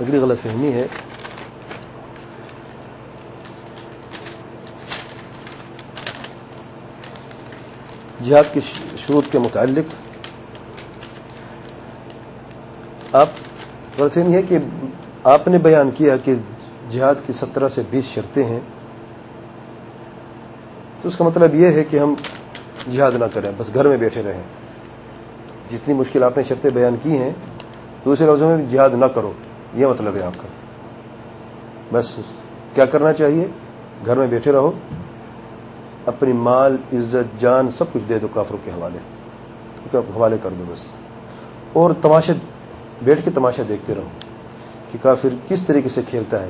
اگلی غلط فہمی ہے۔ جہاد کی شروط کے متعلق آپ غلط فہمی ہے کہ آپ نے بیان کیا کہ جہاد کی سترہ سے بیس شرطیں ہیں۔ تو اس کا مطلب یہ ہے کہ ہم جہاد نہ کریں، بس گھر میں بیٹھے رہیں۔ جتنی مشکل آپ نے شرطیں بیان کی ہیں، دوسرے لفظوں میں جہاد نہ کرو۔ یہ مطلب ہے آپ کا۔ بس کیا کرنا چاہیے؟ گھر میں بیٹھے رہو۔ اپنی مال، عزت، جان سب کچھ دے دو کافروں کے حوالے۔ حوالے کر دو بس۔ اور تماشا، بیٹھ کے تماشا دیکھتے رہو کہ کافر کس طریقے سے کھیلتا ہے۔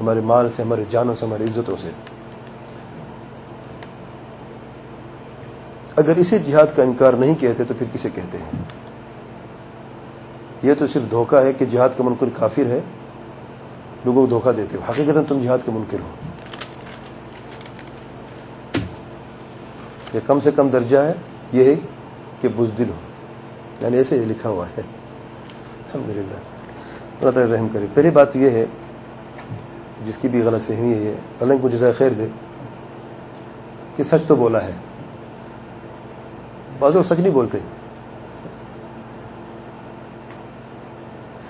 ہمارے مال سے، ہمارے جانوں سے ہماری عزتوں سے۔ اگر اسے جہاد کا انکار نہیں کہتے تو پھر کسے کہتے ہیں؟ یہ تو صرف دھوکہ ہے کہ جہاد کا منکر کافر ہے، لوگوں کو دھوکہ دیتے ہو۔ حقیقت تم جہاد کے منکر ہو۔ یہ کم سے کم درجہ ہے، یہ ہے کہ بزدل ہو۔ یعنی ایسے یہ لکھا ہوا ہے۔ الحمد للہ اللہ تعالی رحم کرے۔ پہلی بات یہ ہے، جس کی بھی غلط فہمی ہے یہ الگ کو جزائے خیر دے۔ کہ سچ تو بولا ہے۔ بعض لوگ سچ نہیں بولتے۔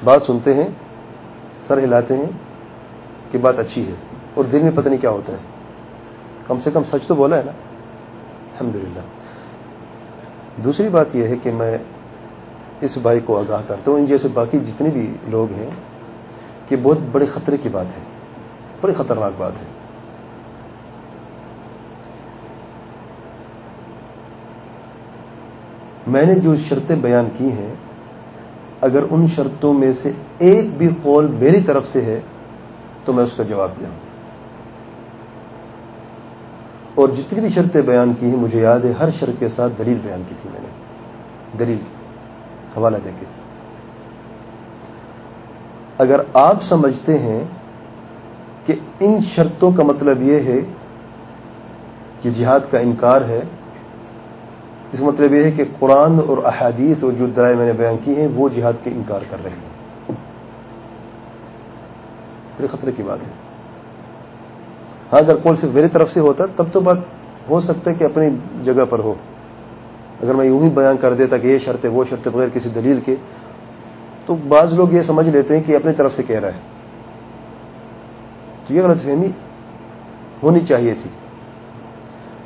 بات سنتے ہیں، سر ہلاتے ہیں کہ بات اچھی ہے، اور دل میں پتہ نہیں کیا ہوتا ہے۔ کم سے کم سچ تو بولا ہے نا۔ الحمدللہ۔ دوسری بات یہ ہے کہ میں اس بھائی کو آگاہ کرتا ہوں ان جیسے باقی جتنے بھی لوگ ہیں، کہ بہت بڑے خطرے کی بات ہے، بڑی خطرناک بات ہے۔ میں نے جو شرطیں بیان کی ہیں اگر ان شرطوں میں سے ایک بھی قول میری طرف سے ہے، تو میں اس کا جواب دیا ہوں۔ اور جتنی بھی شرطیں بیان کی ہیں، مجھے یاد ہے، ہر شرط کے ساتھ دلیل بیان کی تھی میں نے۔ دلیل حوالہ دے کے۔ اگر آپ سمجھتے ہیں کہ ان شرطوں کا مطلب یہ ہے کہ جہاد کا انکار ہے اس کا مطلب یہ ہے کہ قرآن اور احادیث اور جو درائے میں نے بیان کی ہیں، وہ جہاد کے انکار کر رہے ہیں۔ بڑے خطرے کی بات ہے۔ ہاں اگر کون صرف میری طرف سے ہوتا، تب تو بات ہو سکتا ہے کہ اپنی جگہ پر ہو۔ اگر میں یوں ہی بیان کر دیتا کہ یہ شرط ہے، وہ شرط بغیر کسی دلیل کے، تو بعض لوگ یہ سمجھ لیتے ہیں کہ اپنی طرف سے کہہ رہا ہے۔ تو یہ غلط فہمی ہونی چاہیے تھی۔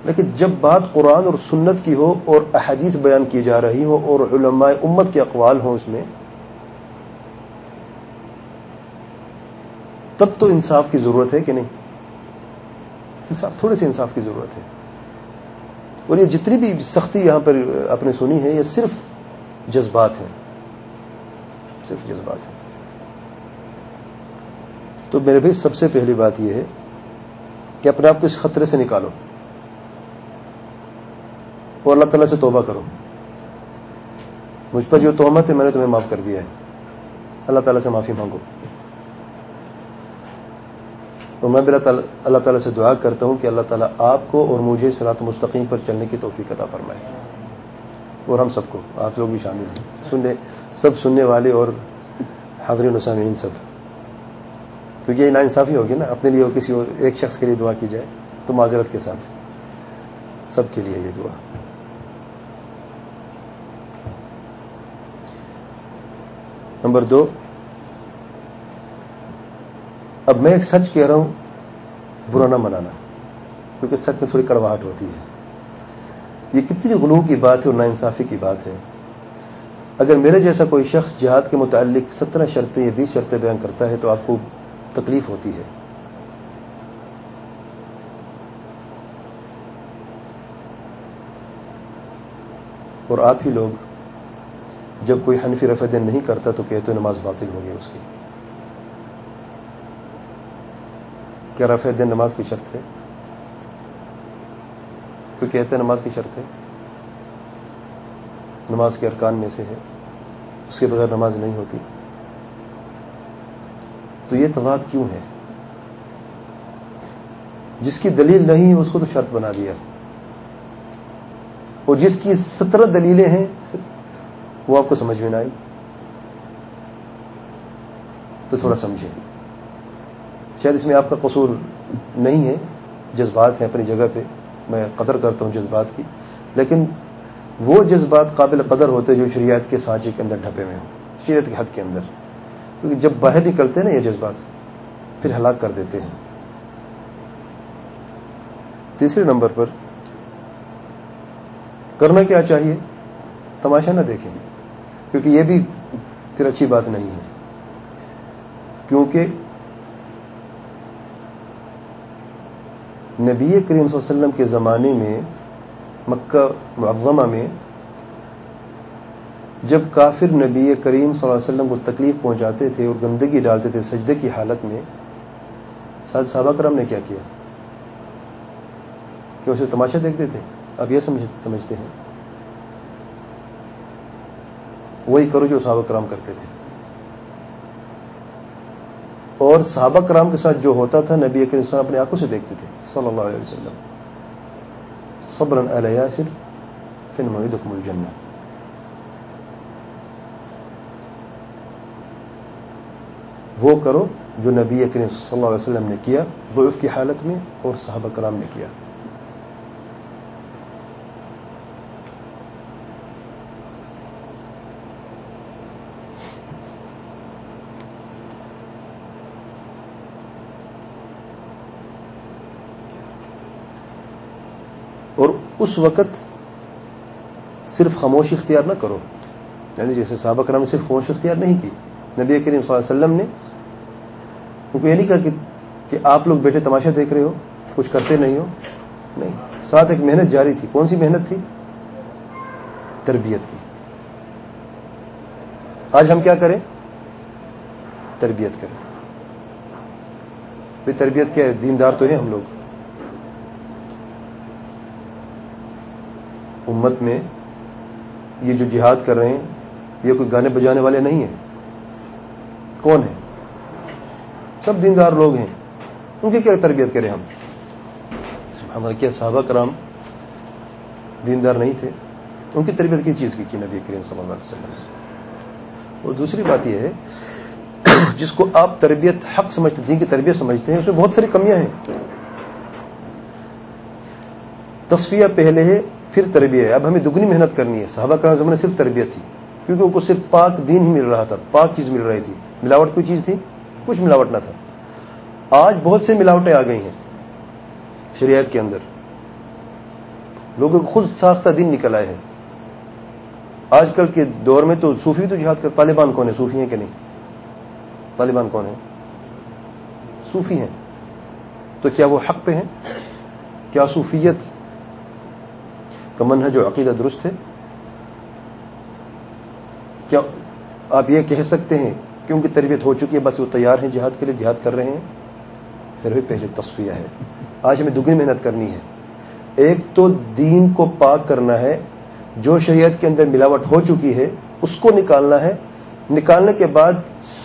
لیکن جب بات قرآن اور سنت کی ہو اور احادیث بیان کی جا رہی ہو اور علماء امت کے اقوال ہوں اس میں، تب تو انصاف کی ضرورت ہے کہ نہیں؟ انصاف تھوڑے سے انصاف کی ضرورت ہے۔ اور یہ جتنی بھی سختی یہاں پر آپ نے سنی ہے، یہ صرف جذبات ہیں۔ صرف جذبات ہیں۔ تو میرے بھی سب سے پہلی بات یہ ہے کہ اپنے آپ کو اس خطرے سے نکالو۔ اور اللہ تعالیٰ سے توبہ کرو۔ مجھ پر جو توہمت ہے میں نے تمہیں معاف کر دیا ہے۔ اللہ تعالیٰ سے معافی مانگو۔ تو میں بھی اللہ تعالیٰ سے دعا کرتا ہوں کہ اللہ تعالیٰ آپ کو اور مجھے سرات مستقیم پر چلنے کی توفیق عطا فرمائے۔ اور ہم سب کو، آپ لوگ بھی شامل ہیں۔ سننے، سب سننے والے اور حاضرین حسین سب۔ کیونکہ یہ نا انصافی ہوگی نا، اپنے لیے اور کسی اور، ایک شخص کے لیے دعا کی جائے تو معذرت کے ساتھ۔ سب کے لیے یہ دعا۔ نمبر دو۔ اب میں ایک سچ کہہ رہا ہوں، برا نہ منانا، کیونکہ سچ میں تھوڑی کڑواہٹ ہوتی ہے۔ یہ کتنی غلو کی بات ہے اور نا انصافی کی بات ہے۔ اگر میرے جیسا کوئی شخص جہاد کے متعلق سترہ شرطیں یا بیس شرطیں بیان کرتا ہے تو آپ کو تکلیف ہوتی ہے۔ اور آپ ہی لوگ جب کوئی حنفی رفع دین نہیں کرتا تو کہتے نماز باطل ہوگی اس کی۔ کیا رفع دین نماز کی شرط ہے؟ کوئی کہتے نماز کی شرط ہے؟ نماز کے ارکان میں سے ہے، اس کے بغیر نماز نہیں ہوتی۔ تو یہ تواد کیوں ہے؟ جس کی دلیل نہیں، اس کو تو شرط بنا دیا۔ اور جس کی سترہ دلیلیں ہیں وہ آپ کو سمجھ میں نہ آئی؟ تو تھوڑا سمجھیں۔ شاید اس میں آپ کا قصور نہیں ہے، جذبات ہیں اپنی جگہ پہ۔ میں قدر کرتا ہوں جذبات کی۔ لیکن وہ جذبات قابل قدر ہوتے جو شریعت کے سانچے کے اندر ڈھپے ہوئے ہوں۔ شریعت کے حد کے اندر۔ کیونکہ جب باہر نکلتے ہیں نا یہ جذبات، پھر ہلاک کر دیتے ہیں۔ تیسرے نمبر پر، کرنا کیا چاہیے؟ تماشا نہ دیکھیں۔ کیونکہ یہ بھی پھر اچھی بات نہیں ہے۔ کیونکہ نبی کریم صلی اللہ علیہ وسلم کے زمانے میں، مکہ معظمہ میں، جب کافر نبی کریم صلی اللہ علیہ وسلم کو تکلیف پہنچاتے تھے اور گندگی ڈالتے تھے سجدے کی حالت میں صحابہ کرم نے کیا کیا؟ کہ اسے تماشا دیکھتے تھے؟ اب یہ سمجھتے ہیں۔ وہی کرو جو صحابہ کرام کرتے تھے۔ اور صحابہ کرام کے ساتھ جو ہوتا تھا، نبی کریم وسلم اپنے آنکھوں سے دیکھتے تھے، صلی اللہ علیہ وسلم۔ صبر علیہ صرف فن محدم الجنہ۔ وہ کرو جو نبی کریم صلی اللہ علیہ وسلم نے کیا، ضعف کی حالت میں اور صحابہ کرام نے کیا۔ اور اس وقت صرف خاموشی اختیار نہ کرو۔ یعنی جیسے صحابہ کرام نے صرف خاموشی اختیار نہیں کی، نبی کریم صلی اللہ علیہ وسلم نے ان کو یہ نہیں کہا کہ آپ لوگ بیٹھے تماشا دیکھ رہے ہو، کچھ کرتے نہیں ہو۔ نہیں، ساتھ ایک محنت جاری تھی۔ کون سی محنت تھی؟ تربیت کی۔ آج ہم کیا کریں؟ تربیت کریں۔ بھائی، تربیت کیا ہے دیندار تو ہیں ہم لوگ۔ امت میں یہ جو جہاد کر رہے ہیں، یہ کوئی گانے بجانے والے نہیں ہیں۔ کون ہیں؟ سب دیندار لوگ ہیں۔ ان کی کیا تربیت کریں ہم؟ ہمارے کیا صحابہ کرام دیندار نہیں تھے؟ ان کی تربیت کس چیز کی کی نبی کریم صلی اللہ علیہ وسلم اور دوسری بات یہ ہے، جس کو آپ تربیت، حق سمجھتے، دین کی تربیت سمجھتے ہیں، اس میں بہت ساری کمیاں ہیں۔ تصفیہ پہلے ہے پھر تربیت ہے۔ اب ہمیں دگنی محنت کرنی ہے۔ صحابہ کا زمانے صرف تربیت تھی۔ کیونکہ ان کو صرف پاک دین ہی مل رہا تھا۔ پاک چیز مل رہی تھی۔ ملاوٹ کوئی چیز تھی؟ کچھ ملاوٹ نہ تھا۔ آج بہت سے ملاوٹیں آ گئی ہیں شریعت کے اندر۔ لوگوں کو خود ساختہ دن نکل آئے ہیں۔ آج کل کے دور میں تو صوفی تو جہاد کر طالبان کون ہے صوفی ہیں کہ نہیں؟ طالبان کون ہیں؟ صوفی ہیں۔ تو کیا وہ حق پہ ہیں؟ کیا صوفیت کا من ہے جو عقیدہ درست ہے؟ کیا آپ یہ کہہ سکتے ہیں کہ ان کی تربیت ہو چکی ہے، بس وہ تیار ہیں جہاد کے لیے، جہاد کر رہے ہیں؟ پھر بھی پہلے تصفیہ ہے۔ آج ہمیں دگنی محنت کرنی ہے۔ ایک تو دین کو پاک کرنا ہے، جو شریعت کے اندر ملاوٹ ہو چکی ہے، اس کو نکالنا ہے۔ نکالنے کے بعد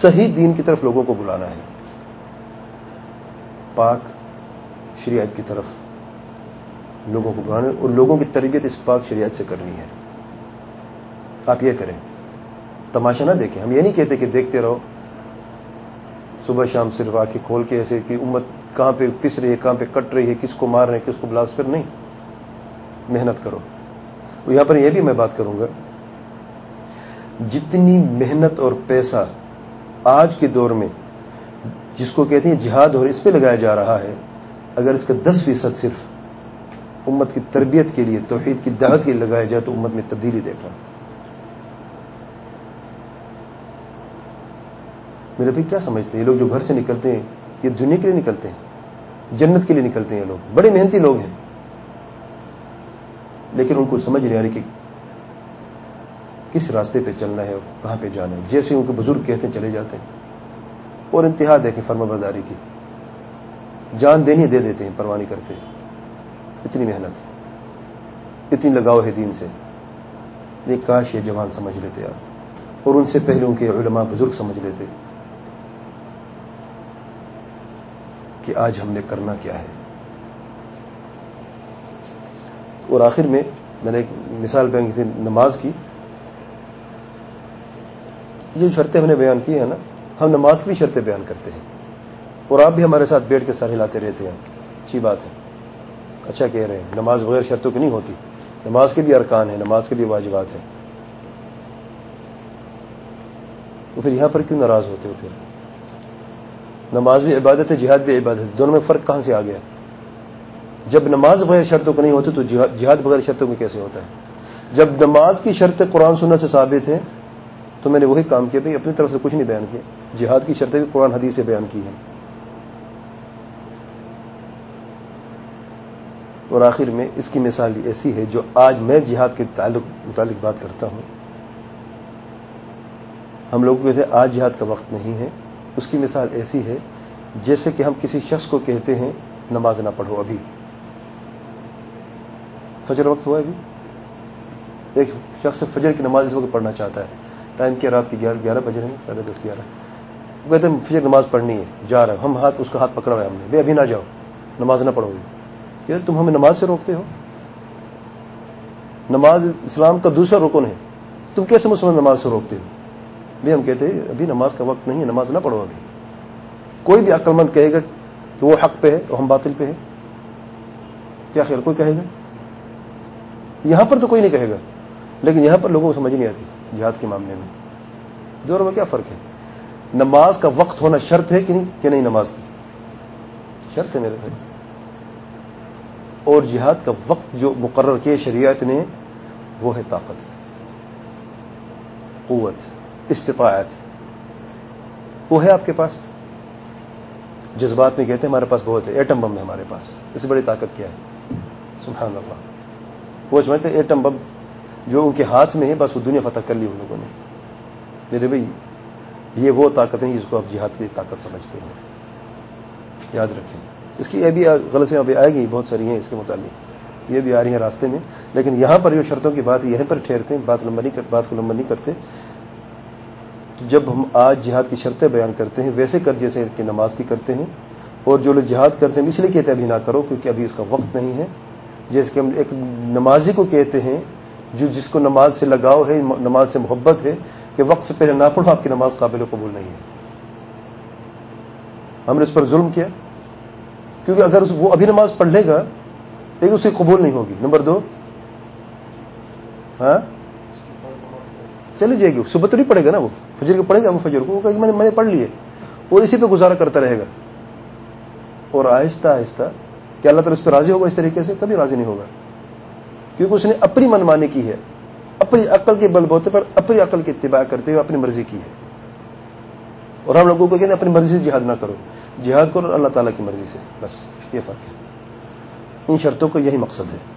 صحیح دین کی طرف لوگوں کو بلانا ہے۔ پاک شریعت کی طرف۔ لوگوں کو بلانا اور لوگوں کی تربیت اس پاک شریعت سے کرنی ہے۔ آپ یہ کریں۔ تماشا نہ دیکھیں۔ ہم یہ نہیں کہتے کہ دیکھتے رہو۔ صبح شام صرف آ کے کھول کے ایسے کہ امت کہاں پہ پس رہی ہے، کہاں پہ کٹ رہی ہے، کس کو مار رہے ہیں، کس کو بلاس کر نہیں۔ محنت کرو۔ اور یہاں پر یہ بھی میں بات کروں گا۔ جتنی محنت اور پیسہ آج کے دور میں جس کو کہتے ہیں جہاد اور اس پہ لگایا جا رہا ہے، اگر اس کا دس فیصد صرف امت کی تربیت کے لیے، توحید کی دعوت کے لیے لگایا جائے تو امت میں تبدیلی دیکھنا میرے بھائی، کیا سمجھتے ہیں؟ یہ لوگ جو گھر سے نکلتے ہیں، یہ دنیا کے لیے نکلتے ہیں، جنت کے لیے نکلتے ہیں یہ لوگ۔ بڑے محنتی لوگ ہیں۔ لیکن ان کو سمجھ نہیں آ رہی کہ کس راستے پہ چلنا ہے اور کہاں پہ جانا ہے۔ جیسے ان کے بزرگ کہتے ہیں، چلے جاتے ہیں۔ اور انتہا دیکھیں فرما برداری کی۔ جان دینی دے دیتے ہیں پروانی کرتے۔ ہیں اتنی محنت، اتنی لگاؤ ہے دین سے۔ نہیں کاش یہ جوان سمجھ لیتے آپ، اور ان سے پہلے ان کے علماء بزرگ سمجھ لیتے کہ آج ہم نے کرنا کیا ہے۔ اور آخر میں میں نے ایک مثال بیان کی تھی نماز کی۔ یہ جو شرطیں ہم نے بیان کی ہیں نا، ہم نماز کی بھی شرطیں بیان کرتے ہیں۔ اور آپ بھی ہمارے ساتھ بیٹھ کے سر ہلاتے رہتے ہیں۔ اچھی بات ہے۔ اچھا کہہ رہے ہیں، نماز بغیر شرطوں کی نہیں ہوتی۔ نماز کے بھی ارکان ہیں، نماز کے بھی واجبات ہیں۔ تو پھر یہاں پر کیوں ناراض ہوتے ہو پھر؟ نماز بھی عبادت ہے، جہاد بھی عبادت ہے۔ دونوں میں فرق کہاں سے آ گیا؟ جب نماز بغیر شرطوں کو نہیں ہوتی تو جہاد بغیر شرطوں میں کیسے ہوتا ہے؟ جب نماز کی شرط قرآن سننے سے ثابت ہے، تو میں نے وہی کام کیا، بھائی اپنی طرف سے کچھ نہیں بیان کیا۔ جہاد کی شرطیں بھی قرآن حدیث سے بیان کی ہیں۔ اور آخر میں اس کی مثال ایسی ہے جو آج میں جہاد کے تعلق متعلق بات کرتا ہوں۔ ہم لوگوں کہتے ہیں آج جہاد کا وقت نہیں ہے۔ اس کی مثال ایسی ہے جیسے کہ ہم کسی شخص کو کہتے ہیں نماز نہ پڑھو ابھی۔ فجر وقت ہوا ابھی؟ ایک شخص فجر کی نماز اس وقت پڑھنا چاہتا ہے۔ ٹائم کیا رات کی گیارہ گیارہ بجے ہیں، ساڑھے دس گیارہ۔ وہ کہتے ہیں فجر نماز پڑھنی ہے، جا رہا ہے ہم ہاتھ اس کا ہاتھ پکڑا ہوا ہے ہم نے۔ بھائی ابھی نہ جاؤ، نماز نہ پڑھو۔ گی کہ تم ہمیں نماز سے روکتے ہو؟ نماز اسلام کا دوسرا رکن ہے۔ تم کیسے مسلمان نماز سے روکتے ہو؟ بھی ہم کہتے ہیں، ابھی نماز کا وقت نہیں ہے، نماز نہ پڑھو ابھی۔ کوئی بھی عقل مند کہے گا کہ وہ حق پہ ہے اور ہم باطل پہ ہے کیا خیر، کوئی کہے گا؟ یہاں پر تو کوئی نہیں کہے گا۔ لیکن یہاں پر لوگوں کو سمجھ نہیں آتی جہاد کے معاملے میں۔ دونوں میں کیا فرق ہے؟ نماز کا وقت ہونا شرط ہے کہ نہیں؟ کہ نہیں نماز کی؟ شرط ہے میرے بھائی۔ اور جہاد کا وقت جو مقرر کیا شریعت نے، وہ ہے طاقت، قوت، استطاعت۔ وہ ہے آپ کے پاس۔ جذبات میں کہتے ہیں ہمارے پاس بہت ہے، ایٹم بم ہے ہمارے پاس۔ اس سے بڑی طاقت کیا ہے؟ سبحان اللہ۔ وہ سمجھتے ایٹم بم جو ان کے ہاتھ میں ہے، بس وہ دنیا فتح کر لی ان لوگوں نے۔ میرے بھائی، یہ وہ طاقت ہے جس کو آپ جہاد کی طاقت سمجھتے ہیں۔ یاد رکھیں۔ اس کی یہ بھی غلطیاں ابھی آئے گی، بہت ساری ہیں اس کے متعلق۔ یہ بھی آ رہی ہیں راستے میں۔ لیکن یہاں پر جو شرطوں کی بات، یہیں پر ٹھہرتے ہیں، بات لمبا نہیں بات کو لمبا نہیں کرتے۔ جب ہم آج جہاد کی شرطیں بیان کرتے ہیں، ویسے کر جیسے کہ نماز کی کرتے ہیں، اور جو لوگ جہاد کرتے ہیں، اس لیے کہتے ہیں ابھی نہ کرو، کیونکہ ابھی اس کا وقت نہیں ہے۔ جیسے کہ ہم ایک نمازی کو کہتے ہیں، جو جس کو نماز سے لگاؤ ہے نماز سے محبت ہے، کہ وقت سے پہلے نہ پڑھو آپ کی نماز قابل قبول نہیں ہے۔ ہم نے اس پر ظلم کیا۔ کیونکہ اگر وہ ابھی نماز پڑھ لے گا، لیکن اسے قبول نہیں ہوگی۔ نمبر دو۔ ہاں؟ چلی جائے گی۔ صبح تو نہیں پڑے گا نا وہ۔ فجر کو پڑے گا وہ فجر کو۔ کہ میں نے پڑھ لیے۔ اور اسی پہ گزارا کرتا رہے گا۔ اور آہستہ آہستہ، کہ اللہ تعالیٰ اس پہ راضی ہوگا اس طریقے سے؟ کبھی راضی نہیں ہوگا۔ کیونکہ اس نے اپنی منمانی کی ہے۔ اپنی عقل کے بل بوتے پر اپنی عقل کی اتباع کرتے ہوئے اپنی مرضی کی ہے۔ اور ہم لوگوں کو کہتے ہیں، اپنی مرضی سے جہاد نہ کرو۔ جہاد کرو اللہ تعالیٰ کی مرضی سے، بس یہ فرق ہے۔ ان شرطوں کو یہی مقصد ہے۔